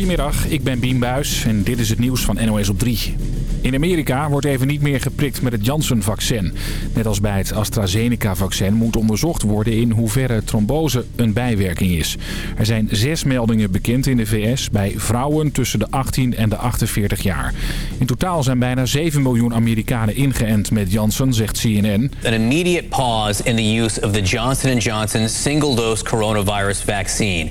Goedemiddag, ik ben Bien Buis en dit is het nieuws van NOS op 3. In Amerika wordt even niet meer geprikt met het Janssen-vaccin. Net als bij het AstraZeneca-vaccin moet onderzocht worden in hoeverre trombose een bijwerking is. Er zijn zes meldingen bekend in de VS bij vrouwen tussen de 18 en de 48 jaar. In totaal zijn bijna 7 miljoen Amerikanen ingeënt met Janssen, zegt CNN. An immediate pause in the use of the Johnson Johnson single-dose coronavirus vaccine.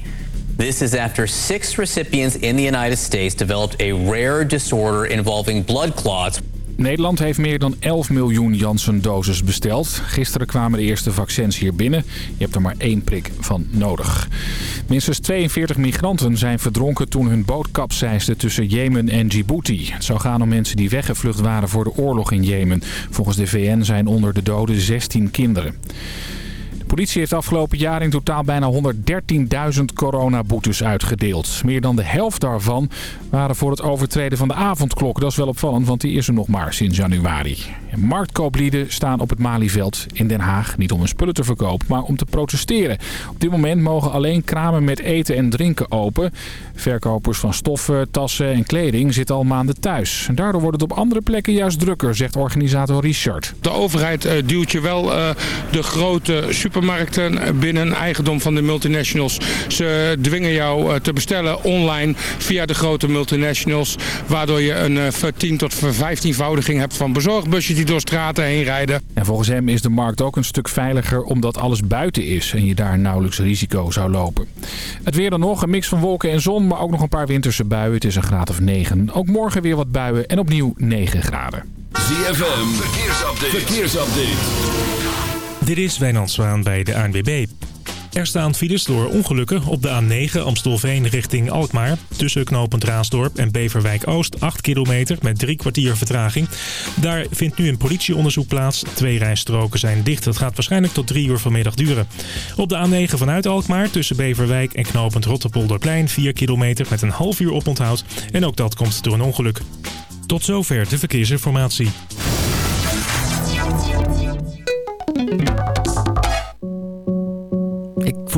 This is after six recipients in the United States developed a rare disorder involving blood clots. Nederland heeft meer dan 11 miljoen Janssen-doses besteld. Gisteren kwamen de eerste vaccins hier binnen. Je hebt er maar één prik van nodig. Minstens 42 migranten zijn verdronken toen hun boot kapseisde tussen Jemen en Djibouti. Het zou gaan om mensen die weggevlucht waren voor de oorlog in Jemen. Volgens de VN zijn onder de doden 16 kinderen politie heeft afgelopen jaar in totaal bijna 113.000 coronaboetes uitgedeeld. Meer dan de helft daarvan waren voor het overtreden van de avondklok. Dat is wel opvallend, want die is er nog maar sinds januari. Marktkooplieden staan op het Malieveld in Den Haag. Niet om hun spullen te verkopen, maar om te protesteren. Op dit moment mogen alleen kramen met eten en drinken open. Verkopers van stoffen, tassen en kleding zitten al maanden thuis. En daardoor wordt het op andere plekken juist drukker, zegt organisator Richard. De overheid uh, duwt je wel uh, de grote supermarkten binnen eigendom van de multinationals. Ze dwingen jou uh, te bestellen online via de grote multinationals. Waardoor je een 10 tot 15voudiging hebt van bezorgbusjes die door straten heen rijden. En volgens hem is de markt ook een stuk veiliger omdat alles buiten is en je daar nauwelijks risico zou lopen. Het weer dan nog, een mix van wolken en zon, maar ook nog een paar winterse buien. Het is een graad of 9. Ook morgen weer wat buien en opnieuw 9 graden. ZFM, verkeersupdate. verkeersupdate. Dit is Wijnand Zwaan bij de ANWB. Er staan files door ongelukken op de A9 Amstelveen richting Alkmaar. Tussen knooppunt Raasdorp en Beverwijk-Oost 8 kilometer met drie kwartier vertraging. Daar vindt nu een politieonderzoek plaats. Twee rijstroken zijn dicht. Dat gaat waarschijnlijk tot drie uur vanmiddag duren. Op de A9 vanuit Alkmaar tussen Beverwijk en knooppunt Rotterpolderplein 4 kilometer met een half uur oponthoud. En ook dat komt door een ongeluk. Tot zover de verkeersinformatie.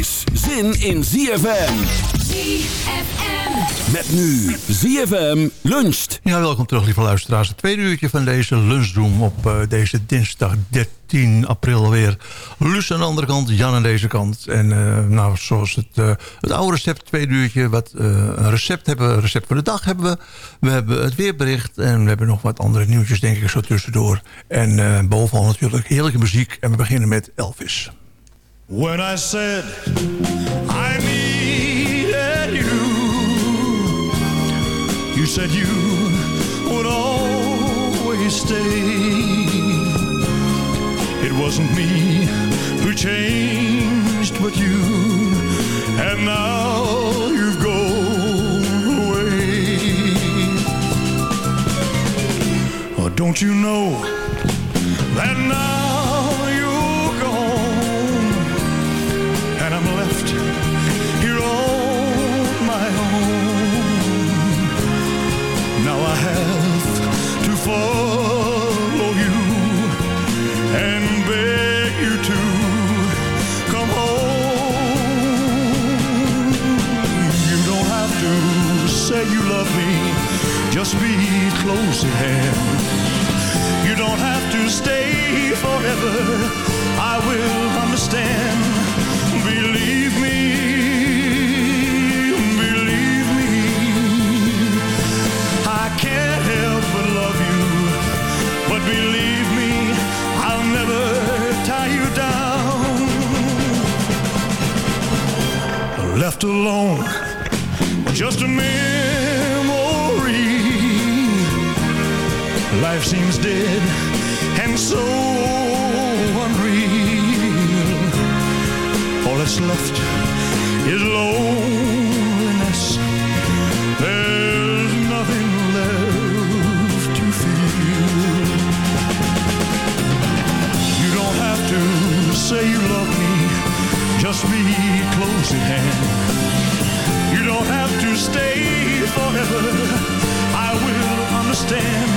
is zin in ZFM. ZFM. Met nu ZFM luncht. Ja, welkom terug lieve luisteraars. Het tweede uurtje van deze lunchroom op uh, deze dinsdag 13 april weer. Lus aan de andere kant, Jan aan deze kant. En uh, nou, zoals het, uh, het oude recept, tweede uurtje, wat een recept hebben, een recept voor de dag hebben we. We hebben het weerbericht en we hebben nog wat andere nieuwtjes denk ik zo tussendoor. En bovenal natuurlijk heerlijke muziek en we beginnen met Elvis. When I said I needed you, you said you would always stay. It wasn't me who changed, but you, and now you've gone away. Oh, don't you know that now? Follow you and beg you to come home. You don't have to say you love me, just be close at hand. You don't have to stay forever, I will understand. Believe me, I'll never tie you down. Left alone, just a memory. Life seems dead and so unreal. All that's left is loneliness. Say you love me, just be close at hand. You don't have to stay forever, I will understand.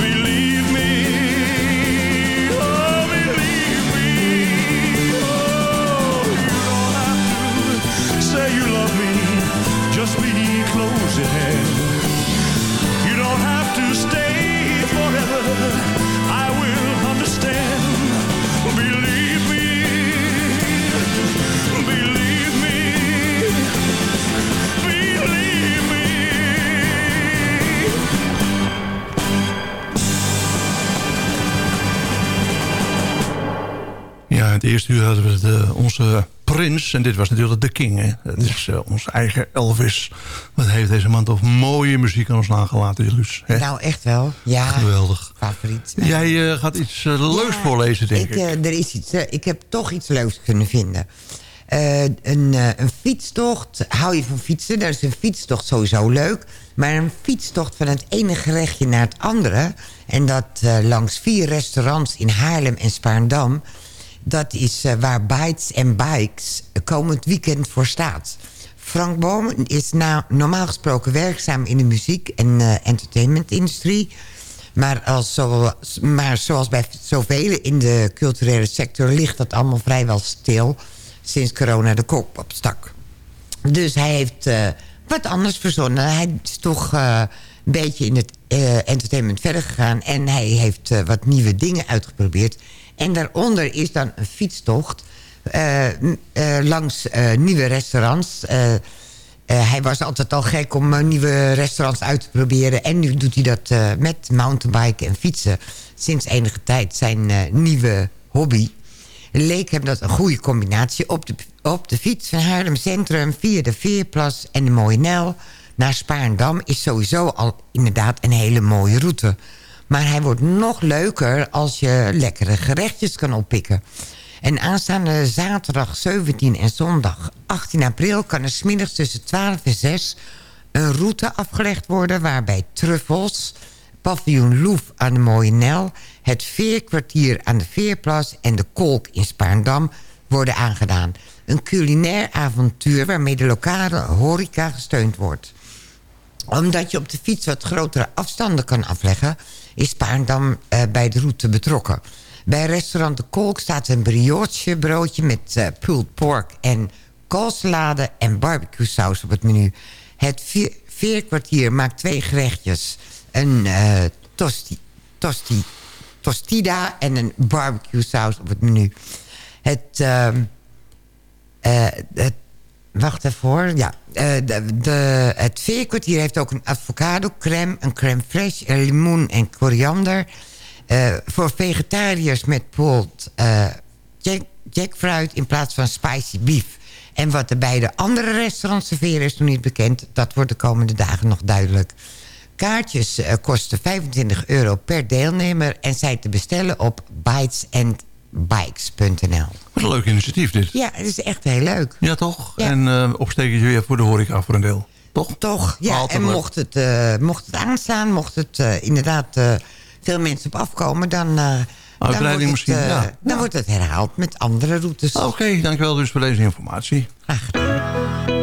Believe me, oh, believe me. Oh, you don't have to say you love me, just be close at hand. You don't have to stay forever, in het eerste uur hadden we de, onze prins. En dit was natuurlijk de king. Hè? Dat is eh, onze eigen Elvis. Wat heeft deze man toch mooie muziek aan ons nagelaten, Luus. Hè? Nou, echt wel. Ja. Geweldig. Favoriet. Jij eh, gaat iets eh, leuks voorlezen, denk ik. ik. er is iets, ik heb toch iets leuks kunnen vinden. Een, een fietstocht, hou je van fietsen? Daar is een fietstocht sowieso leuk. Maar een fietstocht van het ene gerechtje naar het andere... en dat langs vier restaurants in Haarlem en Spaarndam... dat is eh, waar Bites and Bikes komend weekend voor staat. Frank Boom is normaal gesproken werkzaam in de muziek- en eh, entertainmentindustrie... Maar, als maar zoals bij zoveel in de culturele sector... ligt dat allemaal vrijwel stil sinds corona de kop opstak. Dus hij heeft eh, wat anders verzonnen. Hij is toch een beetje in het entertainment verder gegaan... en hij heeft wat nieuwe dingen uitgeprobeerd. En daaronder is dan een fietstocht... eh, eh, langs eh, nieuwe restaurants... Hij was altijd al gek om nieuwe restaurants uit te proberen. En nu doet hij dat met mountainbiken en fietsen. Sinds enige tijd zijn nieuwe hobby. Leek hem dat een goede combinatie. Op de, op de fiets van Haarlem Centrum via de Veerplas en de Mooie Nel... naar Spaarndam is sowieso al inderdaad een hele mooie route. Maar hij wordt nog leuker als je lekkere gerechtjes kan oppikken. En aanstaande zaterdag 17 en zondag 18 april... kan er smiddags tussen 12 en 6 een route afgelegd worden... waarbij truffels, paviljoen Loef aan de Mooie Nel... het Veerkwartier aan de Veerplas en de Kolk in Spaarndam worden aangedaan. Een culinair avontuur waarmee de lokale horeca gesteund wordt omdat je op de fiets wat grotere afstanden kan afleggen... is Spaarndam eh, bij de route betrokken. Bij restaurant De Kolk staat een brioche broodje... met eh, pulled pork en koolsalade en barbecue saus op het menu. Het ve- veerkwartier maakt twee gerechtjes. Een eh, tosti, tosti, tostida en een barbecue saus op het menu. Het... ehm, eh, het Wacht even hoor. Ja, eh, de, de, het heeft ook een avocado crème, een crème fraîche, een limoen en koriander. Eh, voor vegetariërs met bijvoorbeeld jack, jackfruit in plaats van spicy beef. En wat de beide andere restaurants serveren is nog niet bekend. Dat wordt de komende dagen nog duidelijk. Kaartjes kosten 25 euro per deelnemer... en zijn te bestellen op bitesandbikes.nl. Wat een leuk initiatief dit. Ja, het is echt heel leuk. Ja, toch? En eh opstekertje weer voor de horeca voor een deel. Toch? Toch, ja. Altijd en leuk. mocht het, eh, mocht het aanstaan, mocht het eh, inderdaad veel mensen op afkomen... dan, dan, wordt het, misschien, ja. dan wordt het herhaald met andere routes. Oké, dankjewel dus voor deze informatie. Graag gedaan.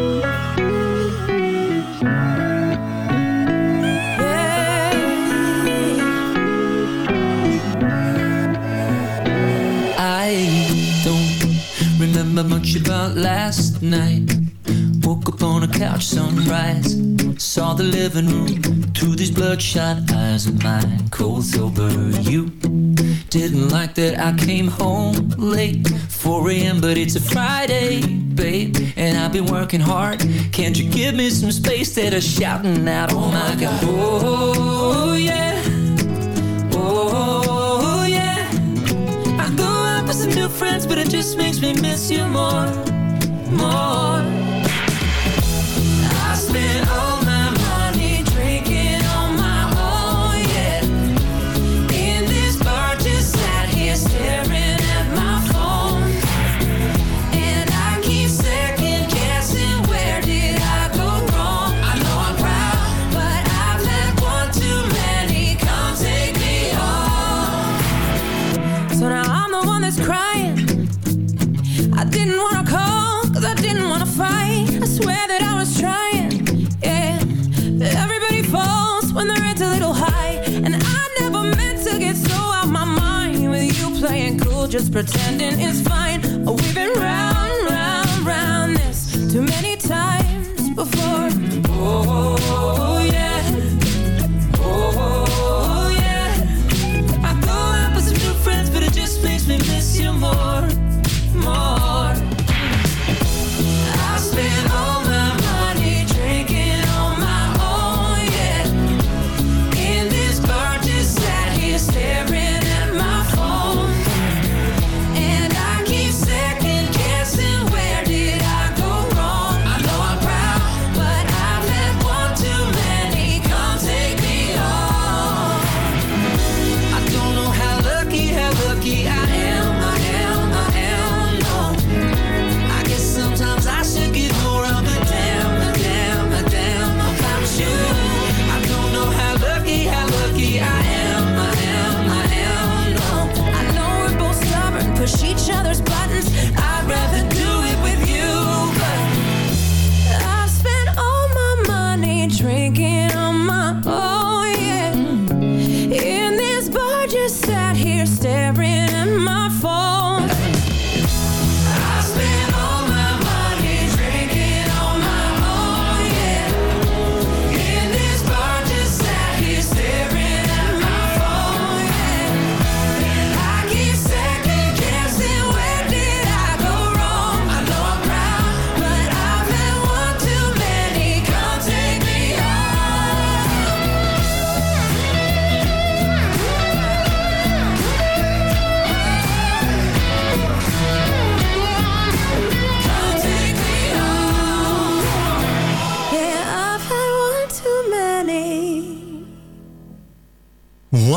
Night. Woke up on a couch, sunrise. Saw the living room through these bloodshot eyes of mine. Cold sober, you didn't like that I came home late. 4 a.m., but it's a Friday, babe. And I've been working hard. Can't you give me some space that are shouting out? Oh my god. Oh, yeah. Oh, friends, but it just makes me miss you more, more. I spent all swear that I was trying, yeah. But everybody falls when they're a little high. And I never meant to get so out my mind with you playing cool, just pretending it's fine.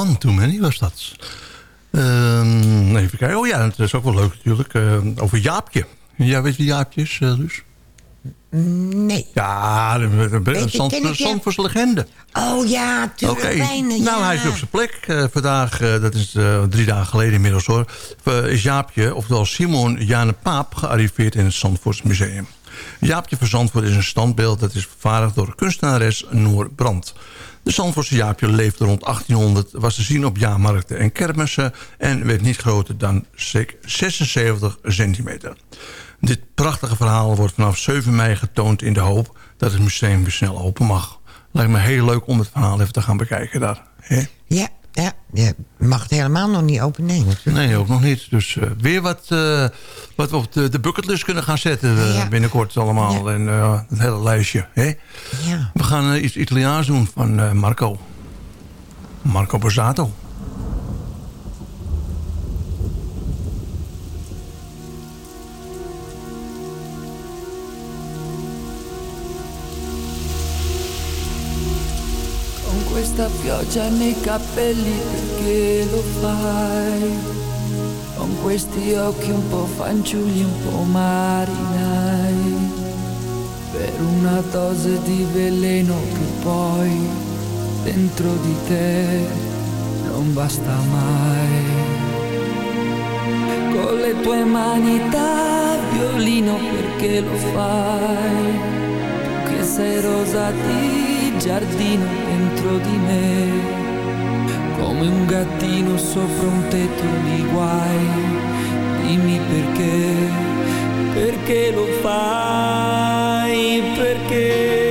One Too Many was dat. Ehm, even kijken. Oh ja, dat is ook wel leuk natuurlijk. Ehm, over Jaapje. Ja, weet je wie Jaapje is, eh, Luus? Nee. Ja, de, de, de, Weet je, Zand- ken ik je? Zandvoortse legende. Oh ja, tuurlijk. Oké, Wijnen, nou ja. hij is op zijn plek. Eh, vandaag, eh, dat is eh, drie dagen geleden inmiddels hoor... is Jaapje, oftewel Simon Jane Paap... gearriveerd in het Zandvoorts Museum. Jaapje van Zandvoort is een standbeeld... dat is vervaardigd door kunstenares Noor Brandt. De Zandvoortse Jaapje leefde rond 1800... was te zien op jaarmarkten en kermissen... en werd niet groter dan 76 centimeter. Dit prachtige verhaal wordt vanaf 7 mei getoond in de hoop... dat het museum weer snel open mag. Lijkt me heel leuk om het verhaal even te gaan bekijken daar. Ja, ja, je mag het helemaal nog niet open nemen. Nee, ook nog niet. Dus eh, weer wat, eh, wat we op de, de bucketlist kunnen gaan zetten eh, Ja. binnenkort allemaal. En het hele lijstje. Hè? Ja. We gaan iets Italiaans doen van Marco. Marco Borsato. Questa pioggia nei capelli perché lo fai? Con questi occhi un po' fanciulli, un po' marinai. Per una dose di veleno che poi dentro di te non basta mai. Con le tue mani da violino perché lo fai? Tu che sei rosa di giardino dentro di me, come un gattino sopra un tetto di guai. Dimmi perché, perché lo fai, perché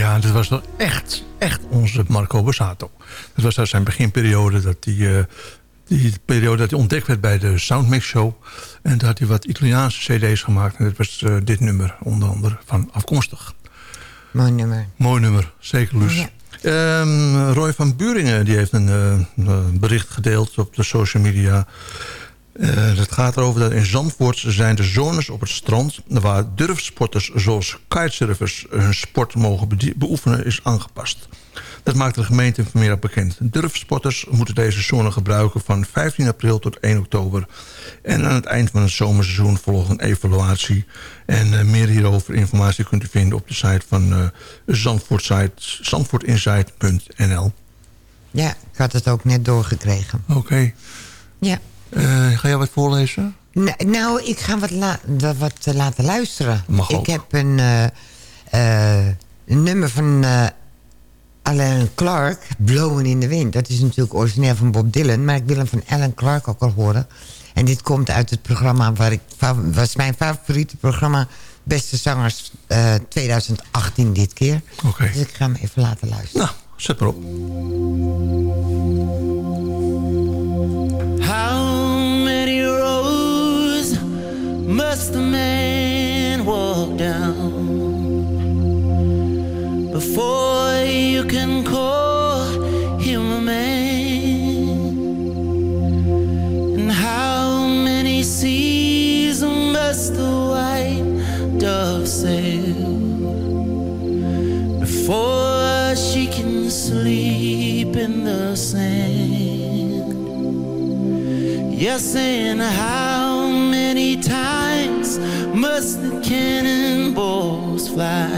Ja, dit was toch echt, echt onze Marco Borsato. Het was uit zijn beginperiode dat hij... eh, die periode dat hij ontdekt werd bij de Soundmix Show. En toen had hij wat Italiaanse cd's gemaakt. En dat was eh, dit nummer onder andere van afkomstig. Mooi nummer. Mooi nummer, zeker Luus. Ehm, Roy van Buringen die heeft een eh, bericht gedeeld op de social media. Eh, het gaat erover dat in Zandvoort zijn de zones op het strand... waar durfsporters zoals kitesurfers hun sport mogen beoefenen is aangepast. Dat maakt de gemeente vanmiddag bekend. Durfsporters moeten deze zone gebruiken van 15 april tot 1 oktober. En aan het eind van het zomerseizoen volgt een evaluatie. En eh, meer hierover informatie kunt u vinden op de site van zandvoortinsight.nl. Ja, ik had het ook net doorgekregen. Oké. Ja. Eh, ga jij wat voorlezen? Nou, nou, ik ga wat, la- wat eh, laten luisteren. Mag ik ook. heb een, eh, een nummer van Alan Clark, Blowen in de Wind. Dat is natuurlijk origineel van Bob Dylan... maar ik wil hem van Alan Clark ook al horen. En dit komt uit het programma... waar ik was mijn favoriete programma... Beste Zangers eh, 2018 dit keer. Oké. Dus ik ga hem even laten luisteren. Nou, zet maar op. must the man walk down before you can call him a man? And how many seas must the white dove sail before she can sleep in the sand? Yes, and how many times must the cannonballs fly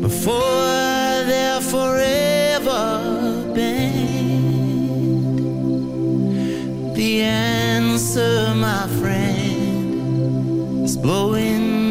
before they're forever banned? The answer, my friend, is blowing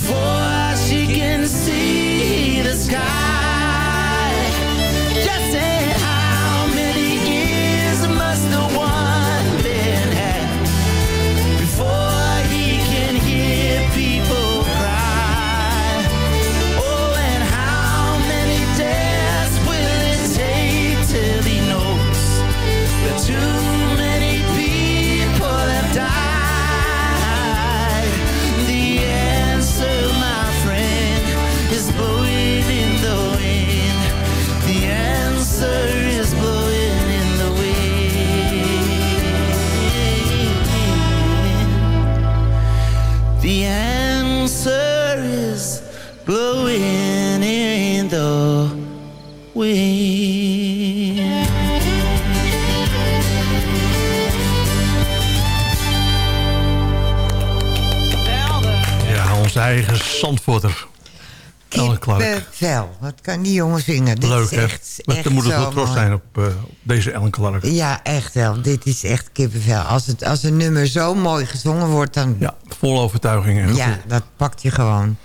for kan die jongen zingen? Dit Leuk, is hè? echt, Met echt de moeder zo wel trots zijn op, eh, op deze Ellen Clark. Ja, echt wel. Dit is echt kippenvel. Als, het, als een nummer zo mooi gezongen wordt, dan... Ja, vol overtuiging en Ja, dat pakt je gewoon.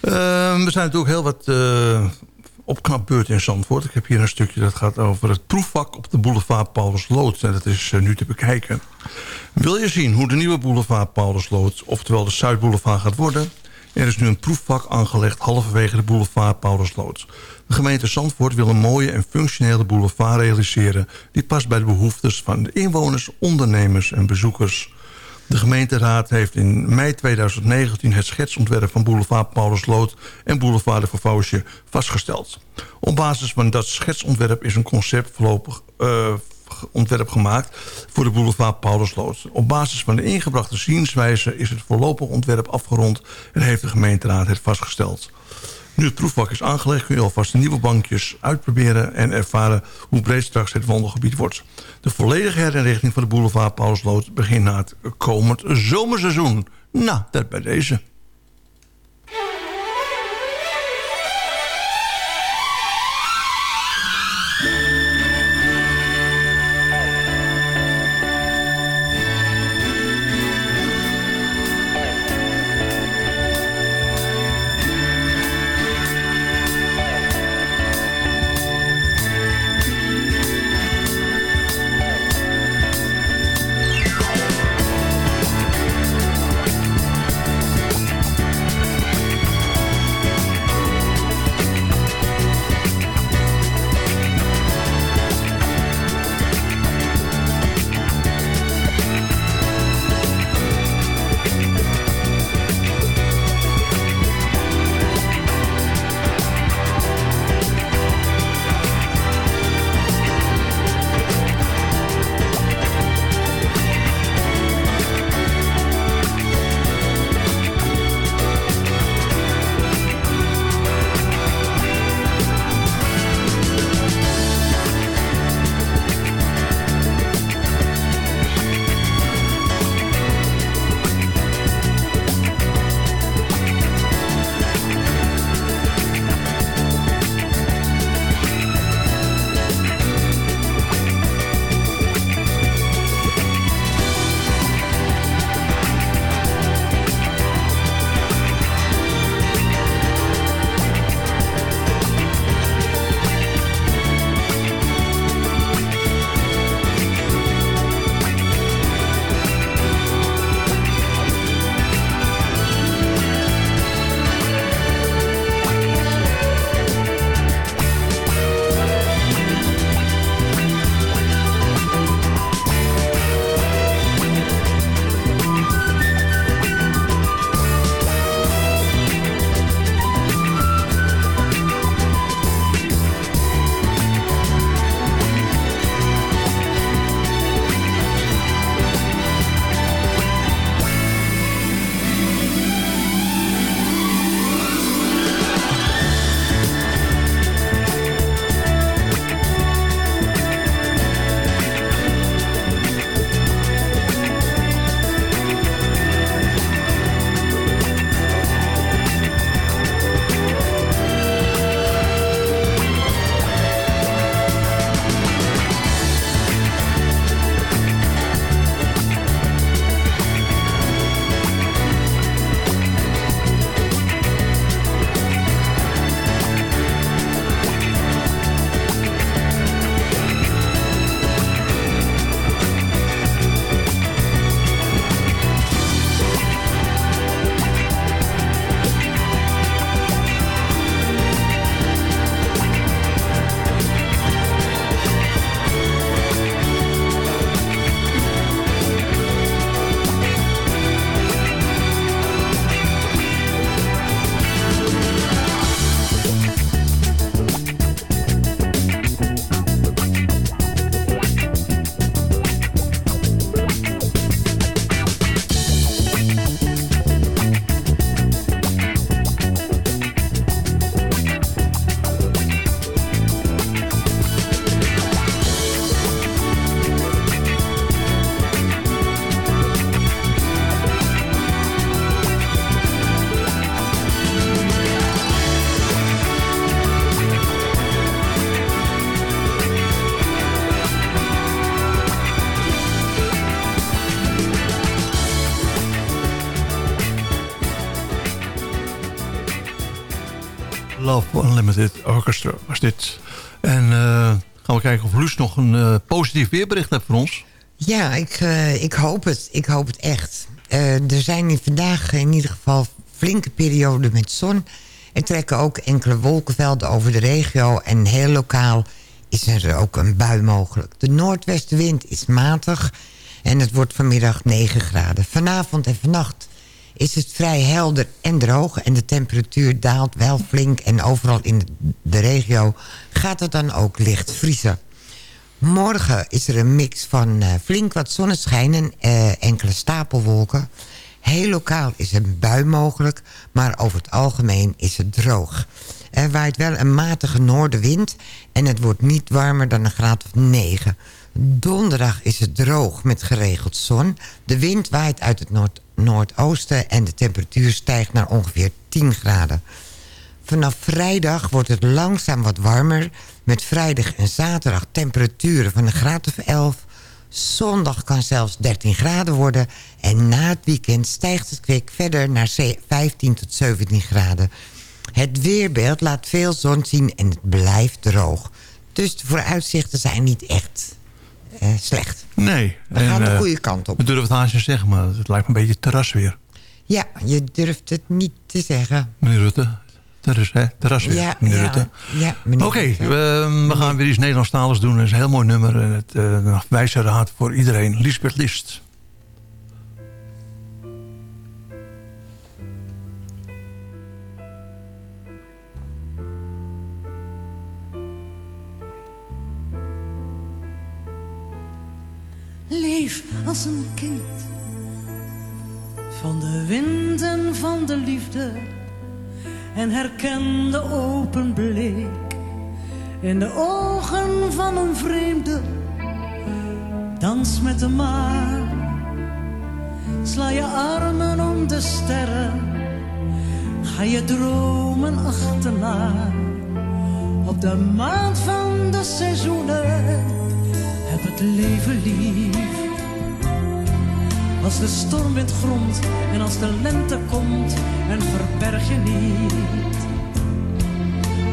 Eh, er zijn natuurlijk heel wat uh, opknapbeurten in Zandvoort. Ik heb hier een stukje dat gaat over het proefvak op de boulevard Paulusloot. En dat is eh, nu te bekijken. Wil je zien hoe de nieuwe boulevard Paulusloot, oftewel de Zuidboulevard, gaat worden? Er is nu een proefvak aangelegd halverwege de boulevard Paulusloot. De gemeente Zandvoort wil een mooie en functionele boulevard realiseren... die past bij de behoeftes van de inwoners, ondernemers en bezoekers. De gemeenteraad heeft in mei 2019 het schetsontwerp van boulevard Paulusloot en boulevard de Vervouwsje vastgesteld. Op basis van dat schetsontwerp is een concept voorlopig eh, ontwerp gemaakt voor de boulevard Paulusloot. Op basis van de ingebrachte zienswijze is het voorlopig ontwerp afgerond en heeft de gemeenteraad het vastgesteld. Nu het proefvak is aangelegd kun je alvast nieuwe bankjes uitproberen... en ervaren hoe breed straks het wandelgebied wordt. De volledige herinrichting van de boulevard Paulusloot begint na het komend zomerseizoen. Nou, dat bij deze. Was dit. En eh, gaan we kijken of Luus nog een eh, positief weerbericht heeft voor ons. Ja, ik, eh, ik hoop het. Ik hoop het echt. Er zijn vandaag in ieder geval flinke perioden met zon. Er trekken ook enkele wolkenvelden over de regio. En heel lokaal is er ook een bui mogelijk. De noordwestenwind is matig. En het wordt vanmiddag 9 graden. Vanavond en vannacht is het vrij helder en droog. En de temperatuur daalt wel flink. En overal in de regio gaat het dan ook licht vriezen. Morgen is er een mix van eh, flink wat zonneschijn en eh, enkele stapelwolken. Heel lokaal is een bui mogelijk, maar over het algemeen is het droog. Er waait wel een matige noordenwind en het wordt niet warmer dan een graad of 9. Donderdag is het droog met geregeld zon. De wind waait uit het noord noordoosten en de temperatuur stijgt naar ongeveer 10 graden. Vanaf vrijdag wordt het langzaam wat warmer... met vrijdag en zaterdag temperaturen van een graad of 11. Zondag kan zelfs 13 graden worden... en na het weekend stijgt het kwik verder naar ze- 15 tot 17 graden. Het weerbeeld laat veel zon zien en het blijft droog. Dus de vooruitzichten zijn niet echt eh, slecht. Nee. We gaan de eh, goede kant op. We durven het haast te zeggen, maar het lijkt me een beetje terrasweer. Ja, je durft het niet te zeggen. Meneer Rutte. Terras, hè? Terrasweer, Ja, meneer ja, Rutte. ja, Oké, meneer we, we gaan weer iets Nederlandstaligs doen. Dat is een heel mooi nummer. En het eh, een wijze raad voor iedereen. Lisbeth List. Als een kind van de wind en van de liefde en herken de open blik in de ogen van een vreemde. Dans met de maan, sla je armen om de sterren, ga je dromen achterna op de maand van de seizoenen heb het leven lief. Als de stormwind gromt en als de lente komt en verberg je niet.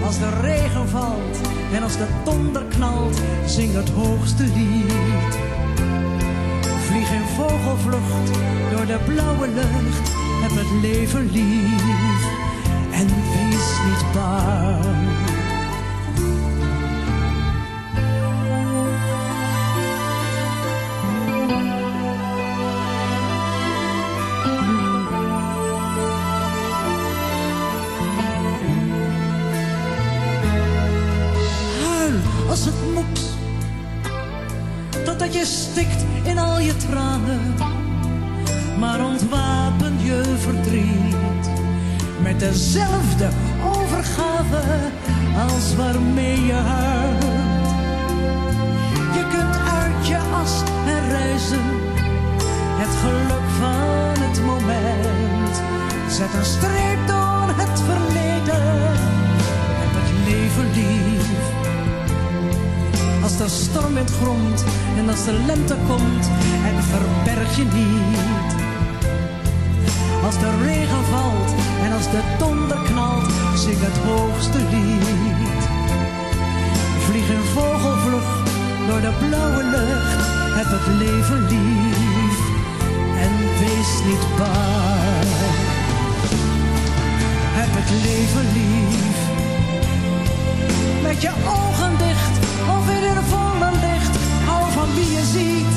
Als de regen valt en als de donder knalt, zing het hoogste lied. Vlieg in vogelvlucht door de blauwe lucht, heb het leven lief en wees niet bang. Totdat je stikt in al je tranen. Maar ontwapen je verdriet. Met dezelfde overgave als waarmee je huilt. Je kunt uit je as en reizen. Het geluk van het moment. Zet een streep door het verleden heb het leven lief. Als de stormwind gromt en als de lente komt en verberg je niet. Als de regen valt en als de donder knalt, zing het hoogste lied. Vlieg in vogelvlucht door de blauwe lucht, heb het leven lief en wees niet bang. Heb het leven lief. Met je ogen dicht licht. Hou van wie je ziet.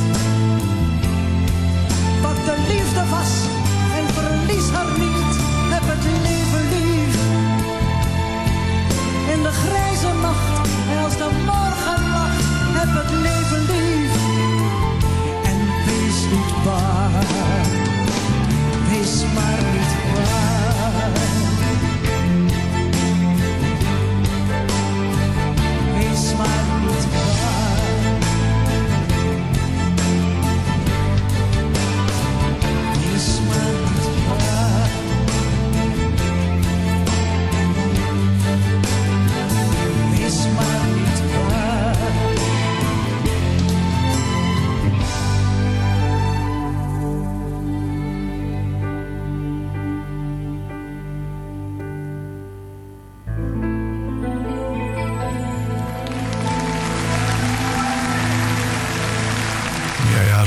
Pak de liefde vast en verlies haar niet. Heb het leven lief. In de grijze nacht en als de morgen lacht. Heb het leven lief. En wees niet bang. Wees maar niet bang.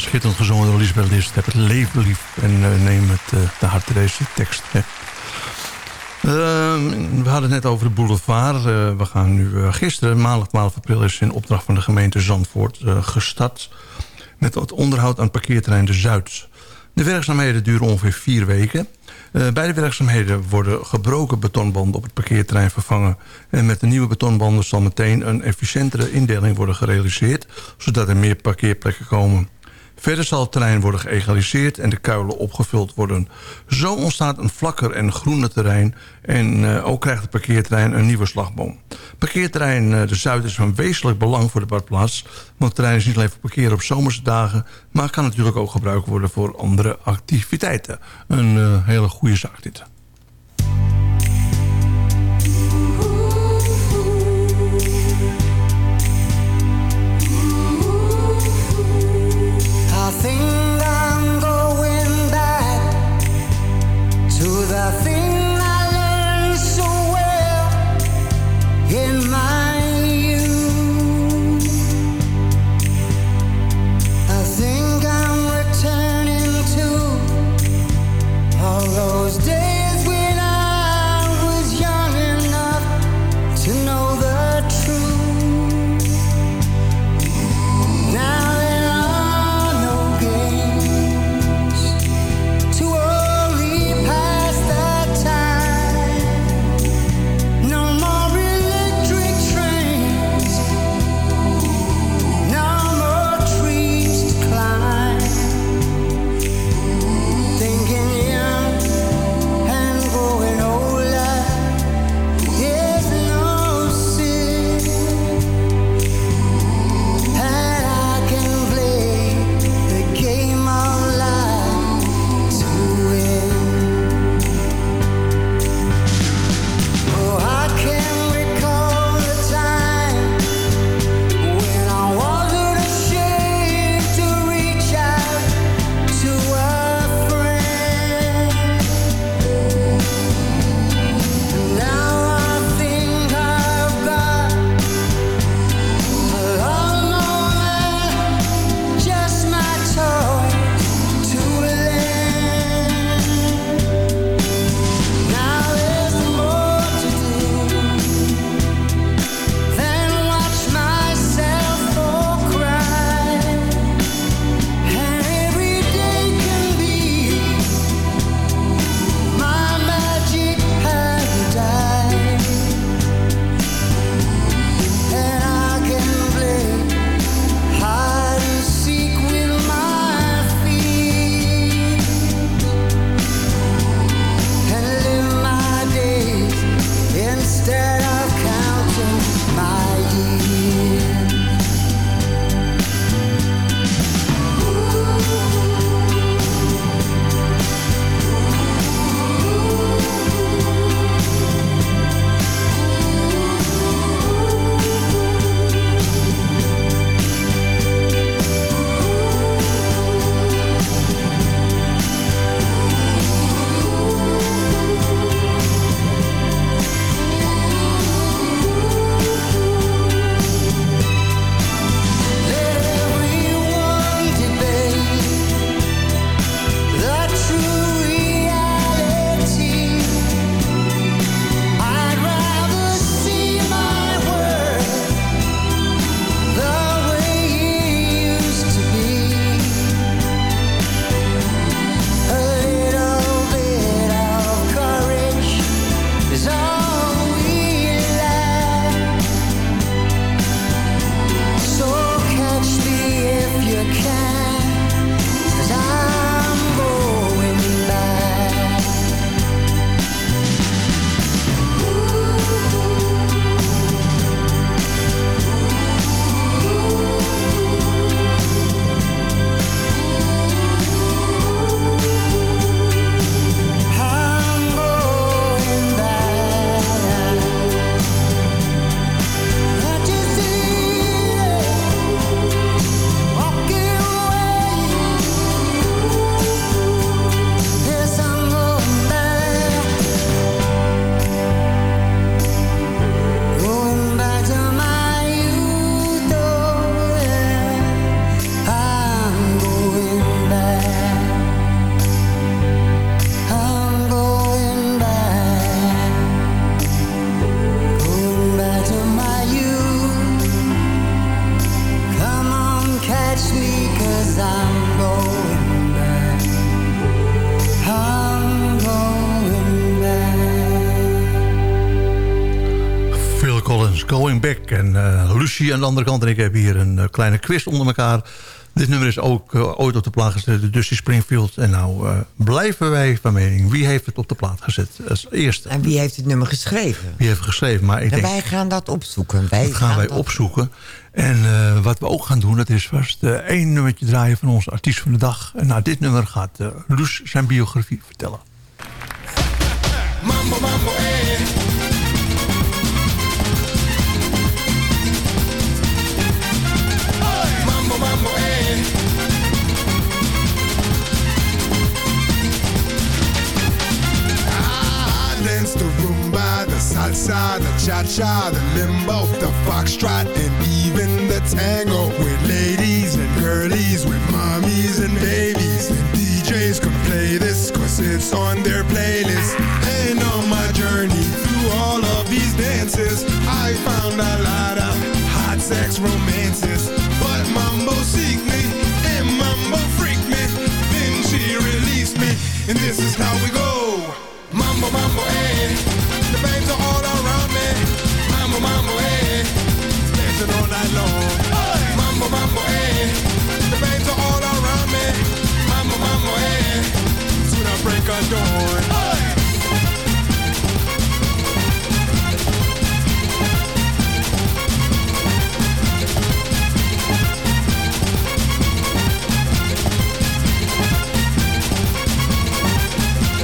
Schitterend gezongen door Lisbeth List. Heb het leven lief en eh, neem het uh, te harte deze tekst. Hè. Uh, we hadden het net over de boulevard. Uh, we gaan nu gisteren, maandag 12 april, is in opdracht van de gemeente Zandvoort gestart... met het onderhoud aan het parkeerterrein De Zuid. De werkzaamheden duren ongeveer vier weken. bij de werkzaamheden worden gebroken betonbanden op het parkeerterrein vervangen. En met de nieuwe betonbanden zal meteen een efficiëntere indeling worden gerealiseerd... zodat er meer parkeerplekken komen. Verder zal het terrein worden geëgaliseerd en de kuilen opgevuld worden. Zo ontstaat een vlakker en groener terrein en uh, ook krijgt het parkeerterrein een nieuwe slagboom. Parkeerterrein uh, De Zuid is van wezenlijk belang voor de badplaats. Want het terrein is niet alleen voor parkeren op zomerse dagen... maar kan natuurlijk ook gebruikt worden voor andere activiteiten. Een uh, hele goede zaak dit. I Lucie aan de andere kant. En ik heb hier een eh, kleine quiz onder elkaar. Dit nummer is ook eh, ooit op de plaat gezet. De Dusty Springfield. En nou eh, blijven wij van mening. Wie heeft het op de plaat gezet als eerste? En wie heeft het nummer geschreven? Wie heeft het geschreven? Maar ik En denk, wij gaan dat opzoeken. Wij dat gaan wij dat- opzoeken. En eh, wat we ook gaan doen, dat is vast eh, één nummertje draaien van onze artiest van de dag. En na dit nummer gaat uh, Loes zijn biografie vertellen. Mambo, mambo, eh. Salsa, the cha-cha, the limbo, the foxtrot, and even the tango with ladies and girlies, with mommies and babies. And DJs can play this cause it's on their playlist.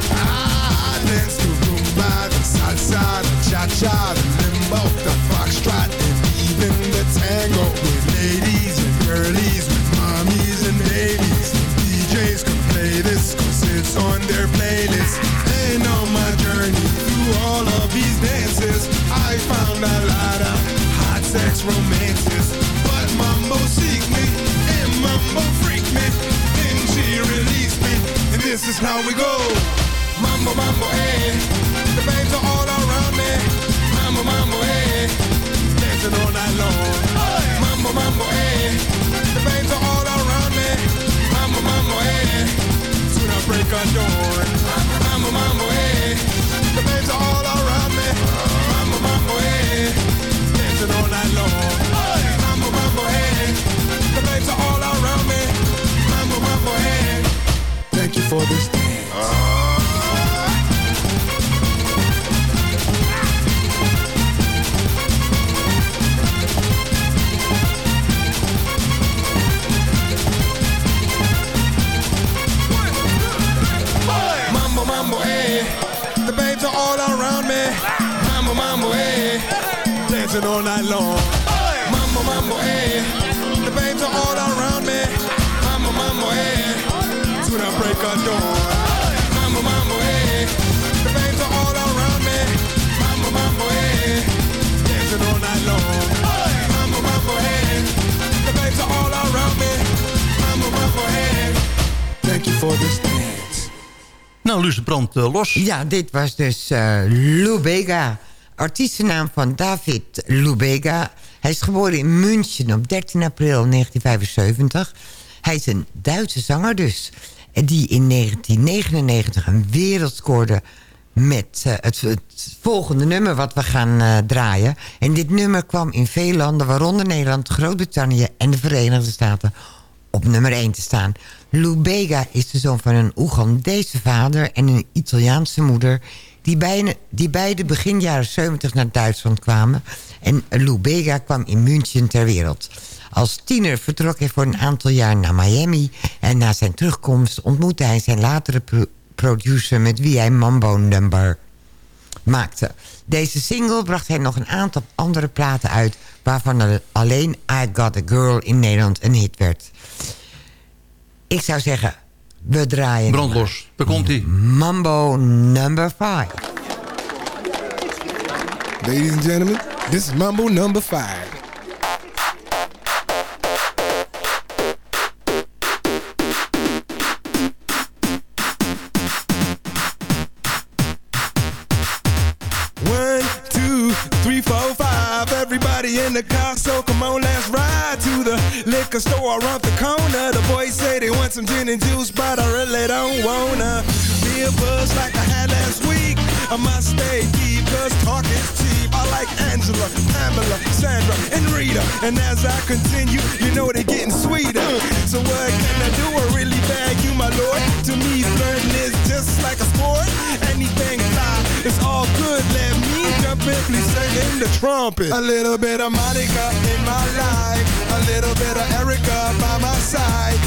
Ah, salsa, the cha-cha, the limbo, the on their playlist. And on my journey through all of these dances, I found a lot of hot sex romances. But mambo seek me and mambo freak me. Then she released me, and this is how we go. Eh. The babes are all around me. Eh. Dancing all night long. Eh. The babes are all around me. Eh. Thank you for this Dancing all night long. Mambo, mambo, eh. The babes are all around me. Mambo, mambo, eh. To the break of dawn. Mambo, mambo, eh. The babes are all around me. Mambo, mambo, eh. Dancing all night long. Mambo, mambo, eh. The babes are all around me. Mambo, mambo, eh. Thank you for this dance. Nou, Luus de Brand, eh, los. Ja, dit was dus eh Lou Bega. Artiestennaam van David Lubega. Hij is geboren in München op 13 april 1975. Hij is een Duitse zanger dus. Die in 1999 een wereld scoorde met eh, het, volgende nummer wat we gaan eh, draaien. En dit nummer kwam in veel landen, waaronder Nederland, Groot-Brittannië en de Verenigde Staten, op nummer 1 te staan. Lou Bega is de zoon van een Oegandese vader en een Italiaanse moeder... die, bijna, die beide begin jaren 70 naar Duitsland kwamen. En Lou Bega kwam in München ter wereld. Als tiener vertrok hij voor een aantal jaar naar Miami... en na zijn terugkomst ontmoette hij zijn latere pro- producer... met wie hij Mambo Number maakte. Deze single bracht hij nog een aantal andere platen uit... waarvan alleen I Got A Girl in Nederland een hit werd. Ik zou zeggen, we draaien... Brandlos, daar komt hij. Mambo number 5. Ladies and gentlemen, this is Mambo number five. One, two, three, four, five. Everybody in the car, so come on, let's ride to the liquor store around the corner. The boys say they want some gin and juice, but I really don't wanna be a buzz like I had last week. I must stay deep, cause talk is cheap. I like Angela, Pamela, Sandra, and Rita. And as I continue, you know they're getting sweeter. So what can I do? I really bag you, my lord. To me, flirting is just like a sport. Anything fly, it's all good. Let me jump in, please sing in the trumpet. A little bit of Monica in my life. A little bit of Erica by my side.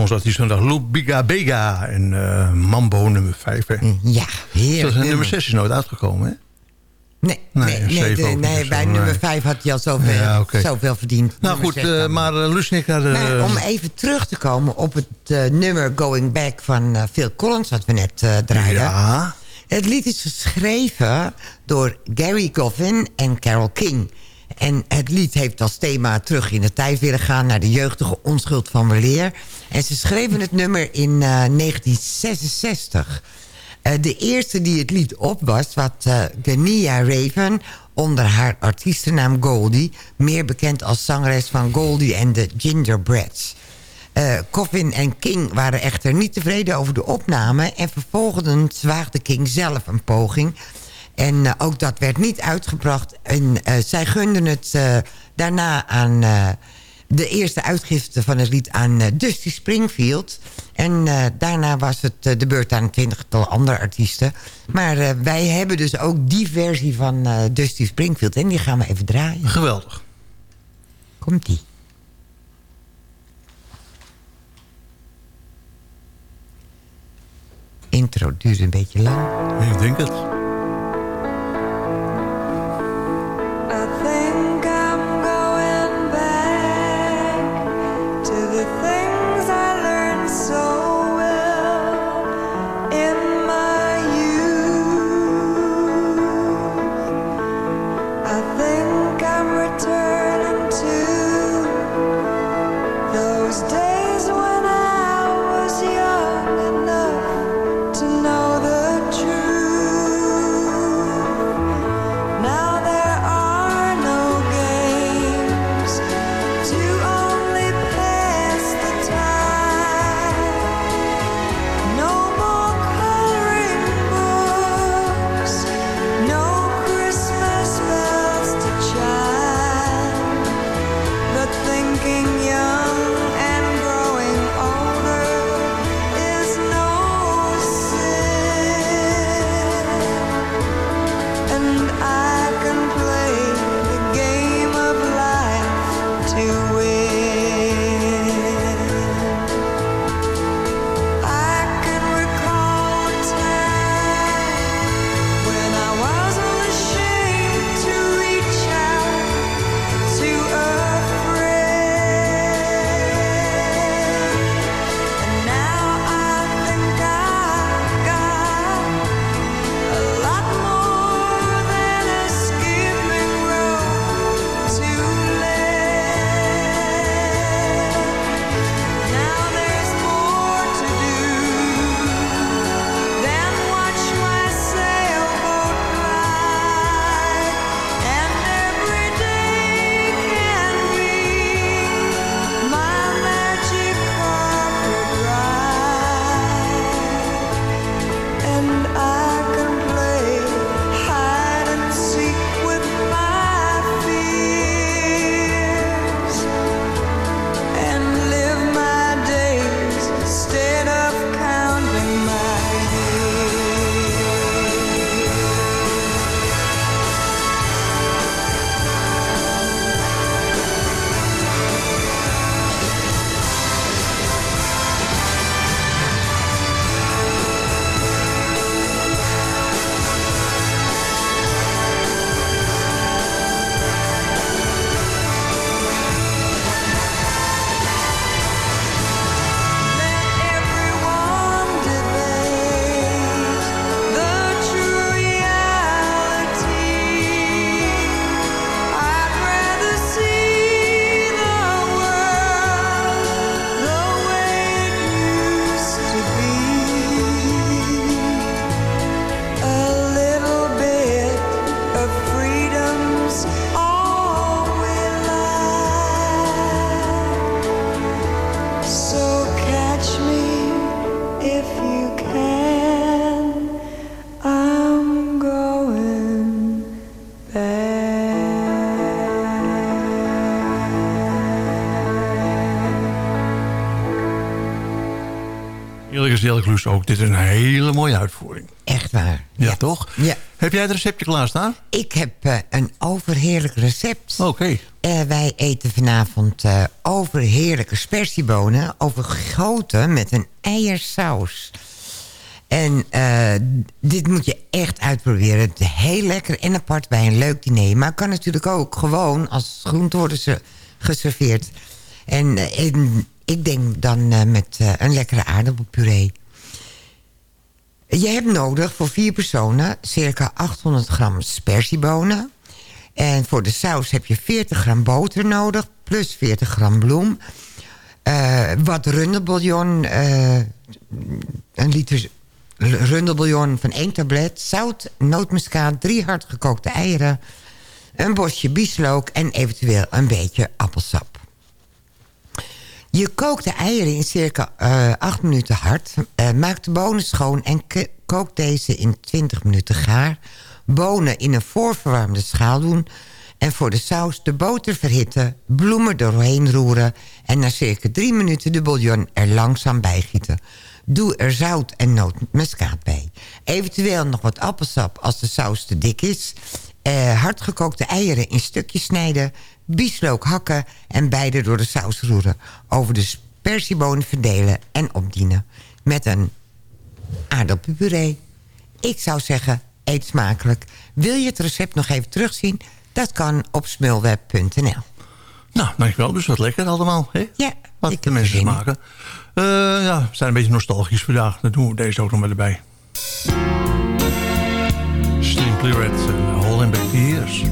onze artiest vandaag. Lubiga Bega en eh, Mambo nummer 5. Hè. Ja, heerlijk nummer nummer. 6 is nooit uitgekomen, hè? Nee, nee, nee, de- nee bij nummer eh, 5 had hij al zoveel, Ja, zoveel verdiend. Nou goed, eh, maar uh, Lusnik naar de... Maar om even terug te komen op het nummer Going Back van Phil Collins... wat we net draaiden. Ja. Het lied is geschreven door Gary Goffin en Carole King. En het lied heeft als thema terug in de tijd willen gaan... naar de jeugdige onschuld van weleer. En ze schreven het nummer in eh, 1966. Eh, de eerste die het lied op was, was eh Genia Raven... onder haar artiestennaam Goldie... meer bekend als zangeres van Goldie en de Gingerbreads. Eh Coffin en King waren echter niet tevreden over de opname... en vervolgens waagde King zelf een poging. En eh, ook dat werd niet uitgebracht. En eh, zij gunden het eh, daarna aan eh, de eerste uitgifte van het lied aan eh, Dusty Springfield. En eh, daarna was het eh, de beurt aan een twintigtal andere artiesten. Maar wij hebben dus ook die versie van Dusty Springfield. En die gaan we even draaien. Geweldig. Komt-ie. Intro duurt een beetje lang. Ik denk het. To the Loes, ook dit is een hele mooie uitvoering. Echt waar. Ja, toch? Ja. Heb jij het receptje klaarstaan? Ik heb eh, een overheerlijk recept. Oké. Eh, wij eten vanavond eh, overheerlijke spersiebonen... overgoten met een eiersaus. En dit moet je echt uitproberen. Het is heel lekker en apart bij een leuk diner. Maar kan natuurlijk ook gewoon als groente worden ze geserveerd. En, en ik denk dan eh, met eh, een lekkere aardappelpuree. Je hebt nodig voor vier personen circa 800 gram spersiebonen. En voor de saus heb je 40 gram boter nodig, plus 40 gram bloem. Eh, wat runderbouillon, een liter runderbouillon van één tablet... zout, nootmuskaat, drie hardgekookte eieren... een bosje bieslook en eventueel een beetje appelsap. Je kookt de eieren in circa eh 8 minuten hard. Eh, maak de bonen schoon en kook deze in 20 minuten gaar. Bonen in een voorverwarmde schaal doen. En voor de saus de boter verhitten, bloemen doorheen roeren... en na circa 3 minuten de bouillon er langzaam bij gieten. Doe er zout en nootmuskaat bij. Eventueel nog wat appelsap als de saus te dik is. Eh, hardgekookte eieren in stukjes snijden. Bieslook hakken en beide door de saus roeren. Over de spersiebonen verdelen en opdienen. Met een aardappelpuree. Ik zou zeggen, eet smakelijk. Wil je het recept nog even terugzien? Dat kan op smulweb.nl. Nou, dankjewel. Dus wat lekker allemaal. Hè? Ja, Wat de mensen smaken. Eh, ja, we zijn een beetje nostalgisch vandaag. Dan doen we deze ook nog maar erbij. Simply Red en Holding Back the Years.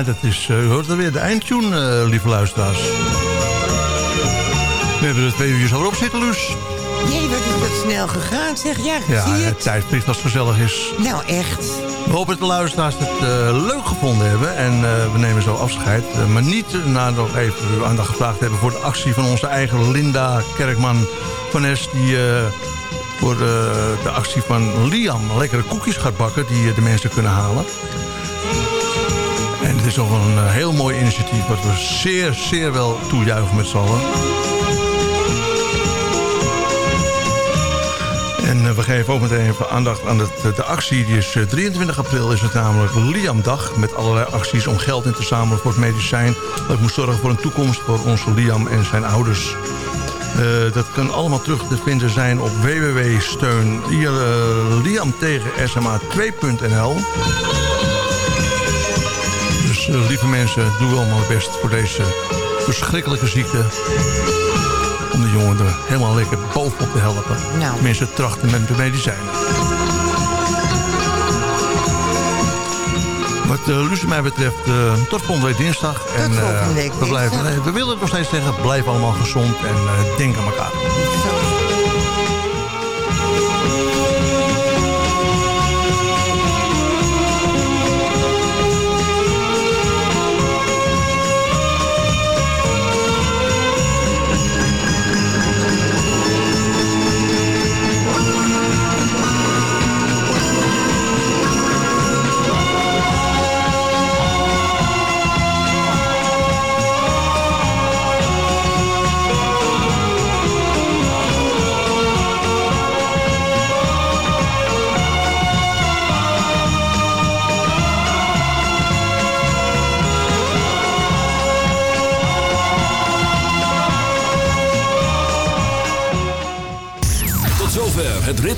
Ja, dat is, eh, u hoort er weer de eindtune, eh, lieve luisteraars. We hebben er twee uurtjes al op zitten, Luus. Jee, wat is dat snel gegaan, zeg. Ja, Ja, zie je het tijd vliegt als het gezellig is. Nou, echt. We hopen dat de luisteraars het eh, leuk gevonden hebben. En we nemen zo afscheid. Maar niet na nog even uw aandacht gevraagd hebben... voor de actie van onze eigen Linda Kerkman van Es... die voor de actie van Liam lekkere koekjes gaat bakken... die de mensen kunnen halen. Het is wel een eh, heel mooi initiatief... wat we zeer, zeer wel toejuichen met z'n allen. En eh, we geven ook meteen even aandacht aan het, de actie. Die is eh, 23 april is het namelijk Liam-dag. Met allerlei acties om geld in te zamelen voor het medicijn. Dat moet zorgen voor een toekomst voor onze Liam en zijn ouders. Eh, dat kan allemaal terug te vinden zijn op www.steun hier, eh, Liam tegen SMA2.nl. Dus eh, lieve mensen, doe allemaal het best voor deze verschrikkelijke ziekte. Om de jongen er helemaal lekker bovenop te helpen. Nou. Mensen trachten met de medicijnen. Wat uh, Lucie mij betreft, eh, tot volgende week dinsdag. en, eh, volgende week we, blijven, we willen het nog steeds zeggen, blijf allemaal gezond en eh, denk aan elkaar.